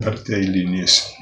arte y líneas